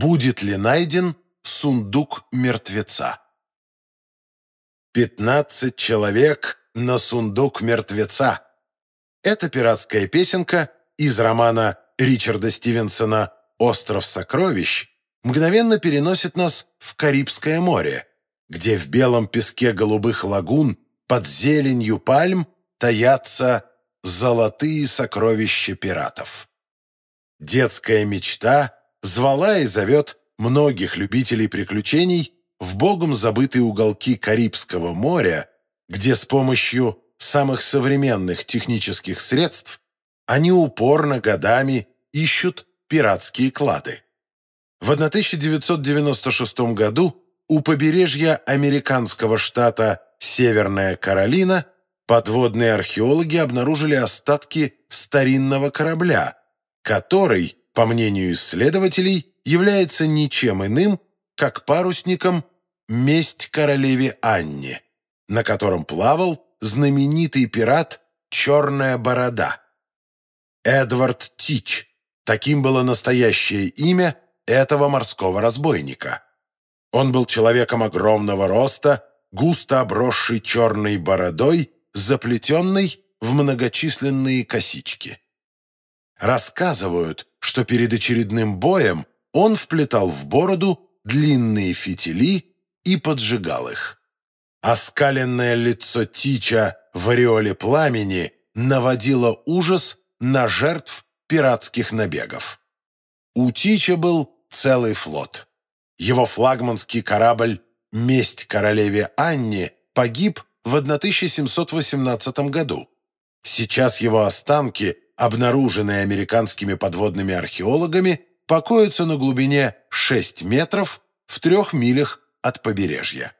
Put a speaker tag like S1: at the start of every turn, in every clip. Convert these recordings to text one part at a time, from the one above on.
S1: будет ли найден сундук мертвеца. «Пятнадцать человек на сундук мертвеца» — это пиратская песенка из романа Ричарда Стивенсона «Остров сокровищ», мгновенно переносит нас в Карибское море, где в белом песке голубых лагун под зеленью пальм таятся золотые сокровища пиратов. Детская мечта звала и зовет многих любителей приключений в богом забытые уголки Карибского моря, где с помощью самых современных технических средств они упорно годами ищут пиратские клады. В 1996 году у побережья американского штата Северная Каролина подводные археологи обнаружили остатки старинного корабля, который, по мнению исследователей, является ничем иным, как парусником «Месть королеве Анне», на котором плавал знаменитый пират «Черная борода». Эдвард Тич, таким было настоящее имя этого морского разбойника. Он был человеком огромного роста, густо обросший черной бородой, заплетенной в многочисленные косички. Рассказывают, что перед очередным боем он вплетал в бороду длинные фитили и поджигал их. Оскаленное лицо Тича в ореоле пламени наводило ужас на жертв пиратских набегов. У Тича был целый флот. Его флагманский корабль «Месть королеве Анне» погиб в 1718 году. Сейчас его останки, обнаруженные американскими подводными археологами, покоятся на глубине 6 метров в трех милях от побережья.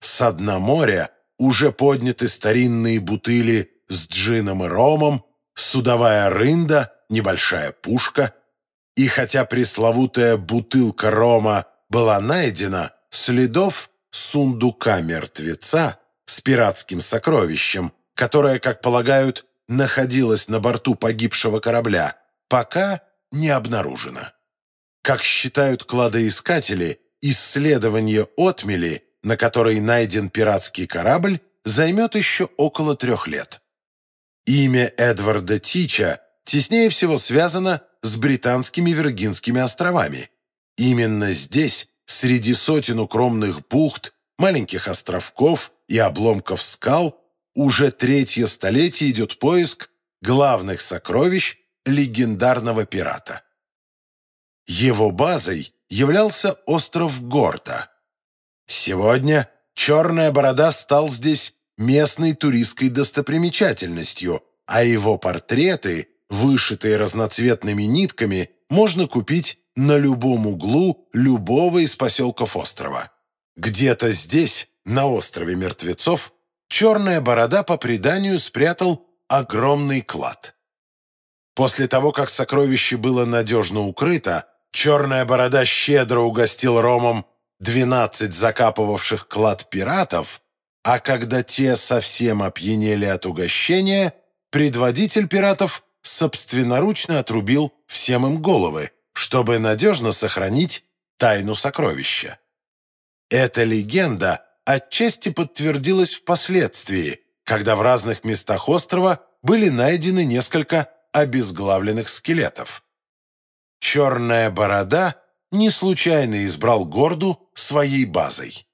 S1: С дна моря уже подняты старинные бутыли с джином и ромом, судовая рында, небольшая пушка. И хотя пресловутая бутылка рома была найдена, следов сундука мертвеца с пиратским сокровищем, которое, как полагают, находилось на борту погибшего корабля, пока не обнаружено. Как считают кладоискатели, исследование отмели, на которой найден пиратский корабль, займет еще около трех лет. Имя Эдварда Тича теснее всего связано с британскими Виргинскими островами. Именно здесь, среди сотен укромных бухт, маленьких островков и обломков скал, уже третье столетие идет поиск главных сокровищ легендарного пирата. Его базой являлся остров Горта. Сегодня Черная Борода стал здесь местной туристской достопримечательностью, а его портреты, вышитые разноцветными нитками, можно купить на любом углу любого из поселков острова. Где-то здесь, на острове мертвецов, Черная Борода по преданию спрятал огромный клад. После того, как сокровище было надежно укрыто, Черная Борода щедро угостил ромом 12 закапывавших клад пиратов, а когда те совсем опьянели от угощения, предводитель пиратов собственноручно отрубил всем им головы, чтобы надежно сохранить тайну сокровища. Эта легенда отчасти подтвердилась впоследствии, когда в разных местах острова были найдены несколько обезглавленных скелетов. Черная борода не случайно избрал Горду своей базой.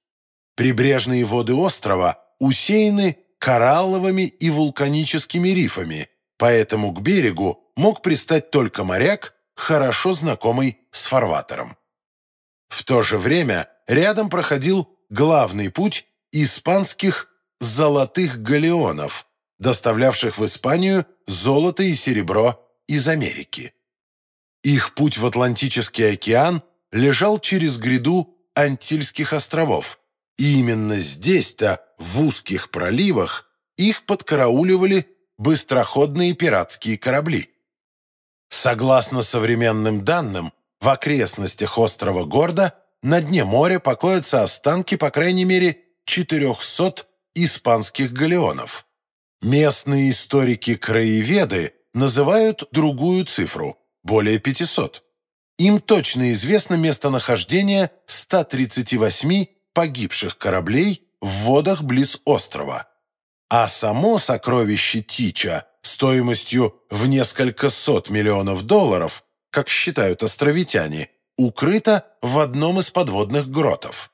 S1: Прибрежные воды острова усеяны коралловыми и вулканическими рифами, поэтому к берегу мог пристать только моряк, хорошо знакомый с фарватером. В то же время рядом проходил главный путь испанских «золотых галеонов», доставлявших в Испанию золото и серебро из Америки. Их путь в Атлантический океан лежал через гряду Антильских островов, и именно здесь-то, в узких проливах, их подкарауливали быстроходные пиратские корабли. Согласно современным данным, в окрестностях острова Горда на дне моря покоятся останки, по крайней мере, 400 испанских галеонов. Местные историки-краеведы называют другую цифру – более 500. им точно известно местонахождение 138 погибших кораблей в водах близ острова. А само сокровище Тича стоимостью в несколько сот миллионов долларов, как считают островитяне, укрыто в одном из подводных гротов.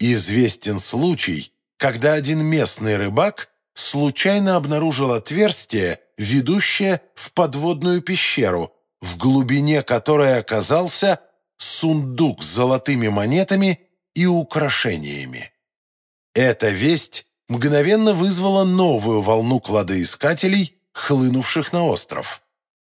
S1: Известен случай, когда один местный рыбак случайно обнаружил отверстие, ведущее в подводную пещеру, в глубине которой оказался сундук с золотыми монетами и украшениями. Эта весть мгновенно вызвала новую волну кладоискателей, хлынувших на остров.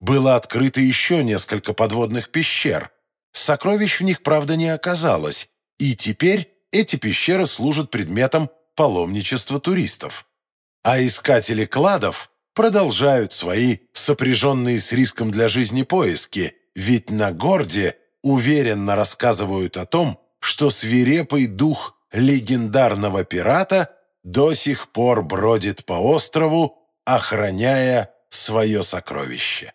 S1: Было открыто еще несколько подводных пещер. Сокровищ в них, правда, не оказалось, и теперь эти пещеры служат предметом паломничества туристов. А искатели кладов продолжают свои сопряженные с риском для жизни поиски, ведь на Горде уверенно рассказывают о том, что свирепый дух легендарного пирата до сих пор бродит по острову, охраняя свое сокровище.